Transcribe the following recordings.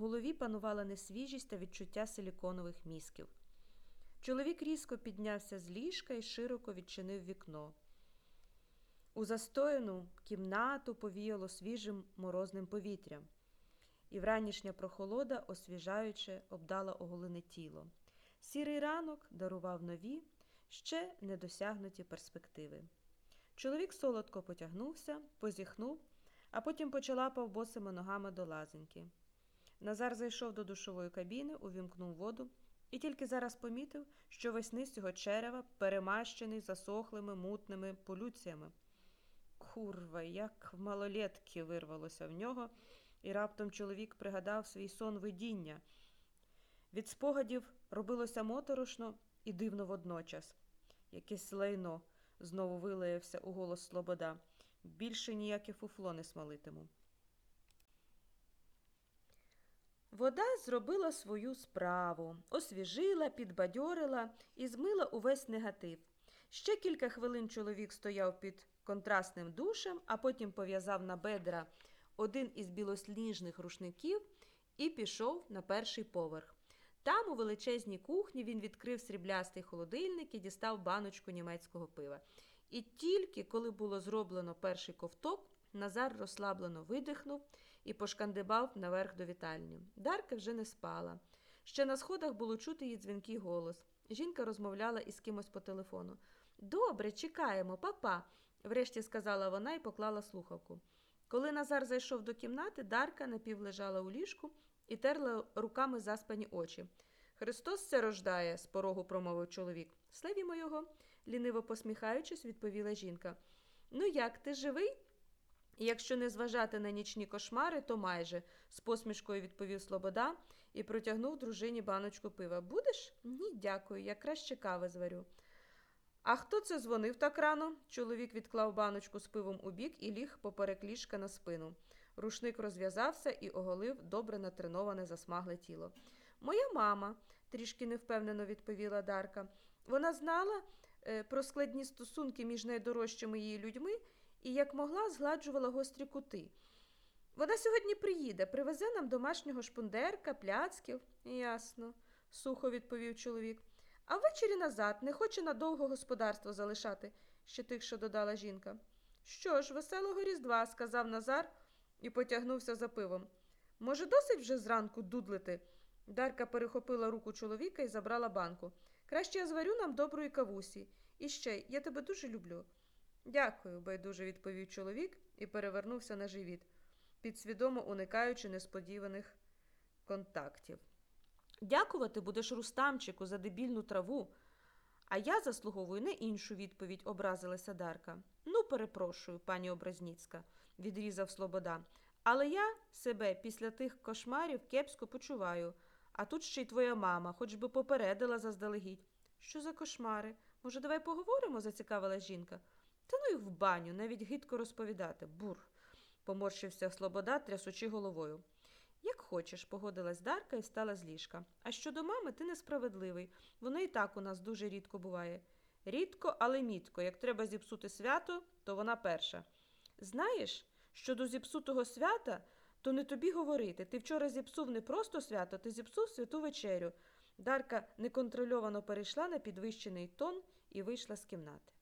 голові панувала несвіжість та відчуття силіконових мізків. Чоловік різко піднявся з ліжка і широко відчинив вікно. У застояну кімнату повіяло свіжим морозним повітрям, і вранішня прохолода освіжаюче обдала оголене тіло. Сірий ранок дарував нові, ще недосягнуті перспективи. Чоловік солодко потягнувся, позіхнув, а потім почалапав босими ногами до лазеньки. Назар зайшов до душової кабіни, увімкнув воду і тільки зараз помітив, що весь низ його черева перемащений засохлими мутними полюціями. Курва, як в малолетки вирвалося в нього, і раптом чоловік пригадав свій сон видіння. Від спогадів робилося моторошно і дивно водночас. Якесь лайно, знову вилаявся у голос Слобода. Більше ніяке фуфло не смалитиму. Вода зробила свою справу, освіжила, підбадьорила і змила увесь негатив. Ще кілька хвилин чоловік стояв під контрастним душем, а потім пов'язав на бедра один із білосніжних рушників і пішов на перший поверх. Там, у величезній кухні, він відкрив сріблястий холодильник і дістав баночку німецького пива. І тільки коли було зроблено перший ковток, Назар розслаблено видихнув і пошкандибав наверх до вітальні. Дарка вже не спала. Ще на сходах було чути її дзвінкий голос. Жінка розмовляла із кимось по телефону. Добре, чекаємо, папа, врешті сказала вона і поклала слухавку. Коли Назар зайшов до кімнати, Дарка напівлежала у ліжку і терла руками заспані очі. Христос це рождає, з порогу промовив чоловік. Славімо його, ліниво посміхаючись, відповіла жінка. Ну як, ти живий? Якщо не зважати на нічні кошмари, то майже, з посмішкою відповів Слобода і протягнув дружині баночку пива. Будеш? Ні, дякую, я краще кави зварю. А хто це дзвонив так рано? Чоловік відклав баночку з пивом у бік і ліг поперек ліжка на спину. Рушник розв'язався і оголив добре натреноване засмагле тіло. Моя мама, трішки невпевнено відповіла Дарка. Вона знала е, про складні стосунки між найдорожчими її людьми і, як могла, згладжувала гострі кути. Вона сьогодні приїде, привезе нам домашнього шпундерка, пляцків. Ясно, сухо відповів чоловік. А ввечері назад не хоче надовго господарство залишати, ще тихше додала жінка. Що ж, веселого Різдва, сказав Назар і потягнувся за пивом. Може, досить вже зранку дудлити? Дарка перехопила руку чоловіка і забрала банку. Краще я зварю нам доброї кавусі. І ще, я тебе дуже люблю. Дякую, байдуже відповів чоловік і перевернувся на живіт, підсвідомо уникаючи несподіваних контактів. Дякувати будеш Рустамчику за дебільну траву. А я заслуговую на іншу відповідь, образилася Дарка. Ну, перепрошую, пані Образніцька, відрізав Слобода. Але я себе після тих кошмарів кепсько почуваю, а тут ще й твоя мама, хоч би попередила заздалегідь. Що за кошмари? Може, давай поговоримо? зацікавила жінка. Та ну їх в баню, навіть гидко розповідати. Бур, поморщився Слобода, трясучи головою. Як хочеш, погодилась Дарка і встала з ліжка. А щодо мами, ти несправедливий. Воно і так у нас дуже рідко буває. Рідко, але мітко. Як треба зіпсути свято, то вона перша. Знаєш, щодо зіпсутого свята, то не тобі говорити. Ти вчора зіпсув не просто свято, ти зіпсув святу вечерю. Дарка неконтрольовано перейшла на підвищений тон і вийшла з кімнати.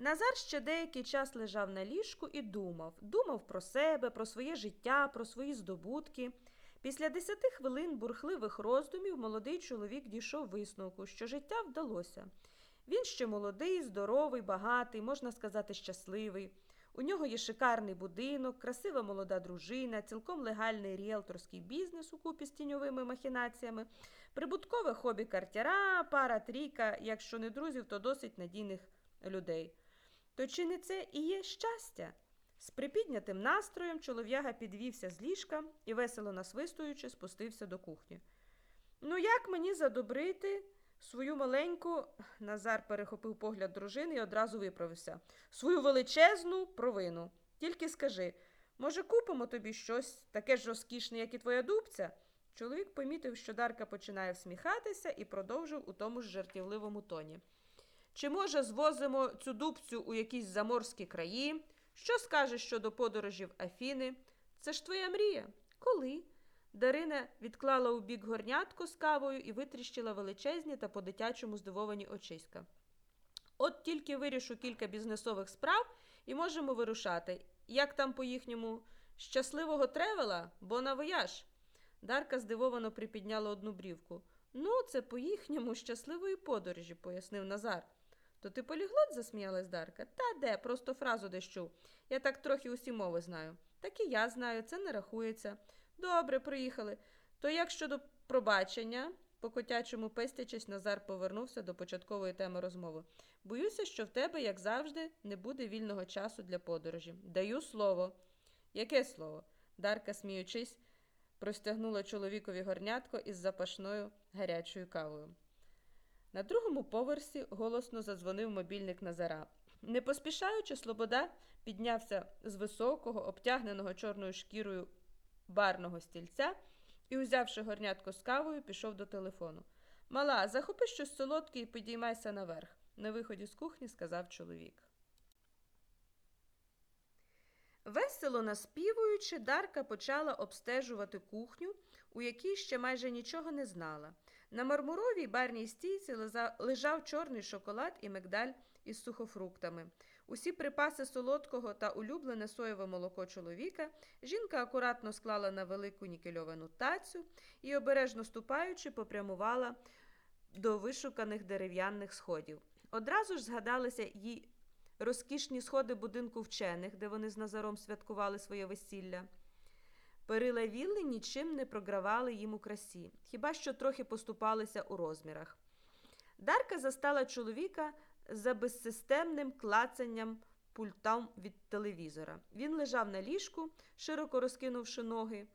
Назар ще деякий час лежав на ліжку і думав. Думав про себе, про своє життя, про свої здобутки. Після десяти хвилин бурхливих роздумів молодий чоловік дійшов висновку, що життя вдалося. Він ще молодий, здоровий, багатий, можна сказати, щасливий. У нього є шикарний будинок, красива молода дружина, цілком легальний ріелторський бізнес у купі з тіньовими махінаціями, прибуткове хобі картяра, пара трійка, якщо не друзів, то досить надійних людей. То чи не це і є щастя? З припіднятим настроєм чолов'яга підвівся з ліжка і, весело насвистуючи, спустився до кухні. Ну, як мені задобрити свою маленьку, Назар перехопив погляд дружини і одразу виправився, свою величезну провину. Тільки скажи, може, купимо тобі щось таке ж розкішне, як і твоя дубця? Чоловік помітив, що Дарка починає всміхатися і продовжив у тому ж жартівливому тоні. Чи, може, звозимо цю дубцю у якісь заморські краї? Що скажеш щодо подорожів Афіни? Це ж твоя мрія. Коли? Дарина відклала у бік горнятку з кавою і витріщила величезні та по-дитячому здивовані очиська. От тільки вирішу кілька бізнесових справ і можемо вирушати. Як там по їхньому щасливого тревела, бо на вояж. Дарка здивовано припідняла одну брівку. Ну, це по їхньому щасливої подорожі, пояснив Назар. То ти поліглот? засміялась Дарка. Та де, просто фразу чув. Я так трохи усі мови знаю. Так і я знаю, це не рахується. Добре, приїхали. То як щодо пробачення? По котячому пестячись, Назар повернувся до початкової теми розмови. Боюся, що в тебе, як завжди, не буде вільного часу для подорожі. Даю слово. Яке слово? Дарка, сміючись, простягнула чоловікові горнятко із запашною гарячою кавою. На другому поверсі голосно задзвонив мобільник Назара. Не поспішаючи, Слобода піднявся з високого, обтягненого чорною шкірою барного стільця і, узявши горнятко з кавою, пішов до телефону. Мала, захопи щось солодке і підіймайся наверх. На виході з кухні сказав чоловік. Весело наспівуючи, Дарка почала обстежувати кухню, у якій ще майже нічого не знала. На мармуровій барній стійці лежав чорний шоколад і мигдаль із сухофруктами. Усі припаси солодкого та улюблене соєве молоко чоловіка жінка акуратно склала на велику нікельовану тацю і, обережно ступаючи, попрямувала до вишуканих дерев'яних сходів. Одразу ж згадалися їй розкішні сходи будинку вчених, де вони з Назаром святкували своє весілля. Перила вілли нічим не програвали їм у красі, хіба що трохи поступалися у розмірах. Дарка застала чоловіка за безсистемним клацанням пультам від телевізора. Він лежав на ліжку, широко розкинувши ноги.